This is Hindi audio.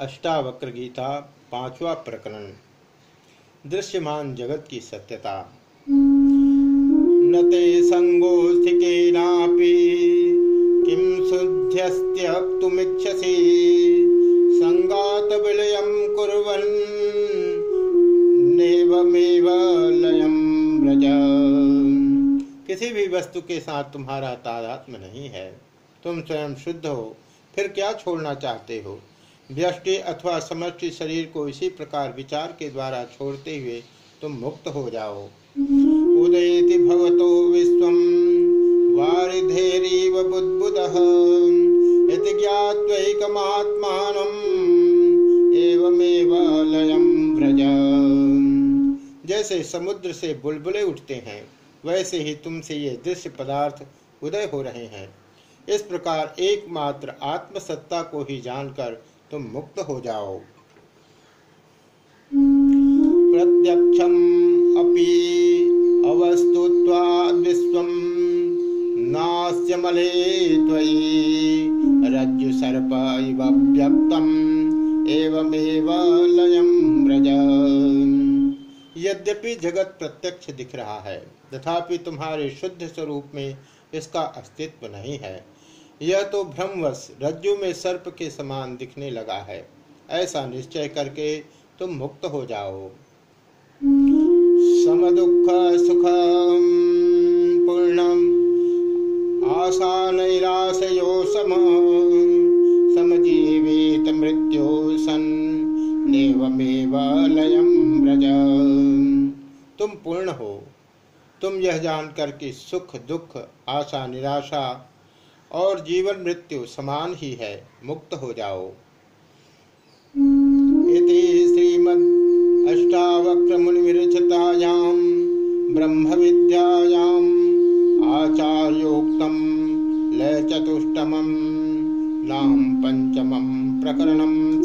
अष्टावक्र गीता पांचवा प्रकरण, दृश्यमान जगत की सत्यता। न ते संगोस्ति केनापि किं शुद्ध्यस्त्यक्तुमिच्छसि संगात कुर्वन्, नेवमेव व्रज। किसी भी वस्तु के साथ तुम्हारा तादात्म नहीं है। तुम स्वयं शुद्ध हो, फिर क्या छोड़ना चाहते हो? व्यष्टि अथवा समष्टि शरीर को इसी प्रकार विचार के द्वारा छोड़ते हुए तुम मुक्त हो जाओ। उदयति भवतो इति व्रज। जैसे समुद्र से बुलबुले उठते हैं, वैसे ही तुमसे ये दृश्य पदार्थ उदय हो रहे हैं। इस प्रकार एकमात्र आत्मसत्ता को ही जानकर तुम मुक्त हो जाओ। प्रत्यक्षम इव एवमेव व्रज। यद्यपि जगत प्रत्यक्ष दिख रहा है, तथापि तुम्हारे शुद्ध स्वरूप में इसका अस्तित्व नहीं है। यह तो भ्रमवश रज्जु में सर्प के समान दिखने लगा है। ऐसा निश्चय करके तुम मुक्त हो जाओ। समदुख सुख पूर्णम आशा नैराशयो सम मृत्यु सन नेवमेव व्रज। तुम पूर्ण हो। तुम यह जानकर कि सुख, दुख, आशा, निराशा और जीवन मृत्यु समान ही है, मुक्त हो जाओ। इति श्रीमद ब्रह्म विद्यायाम आचार्योक्तम लय चतुष्टमम नाम पंचमम प्रकरणम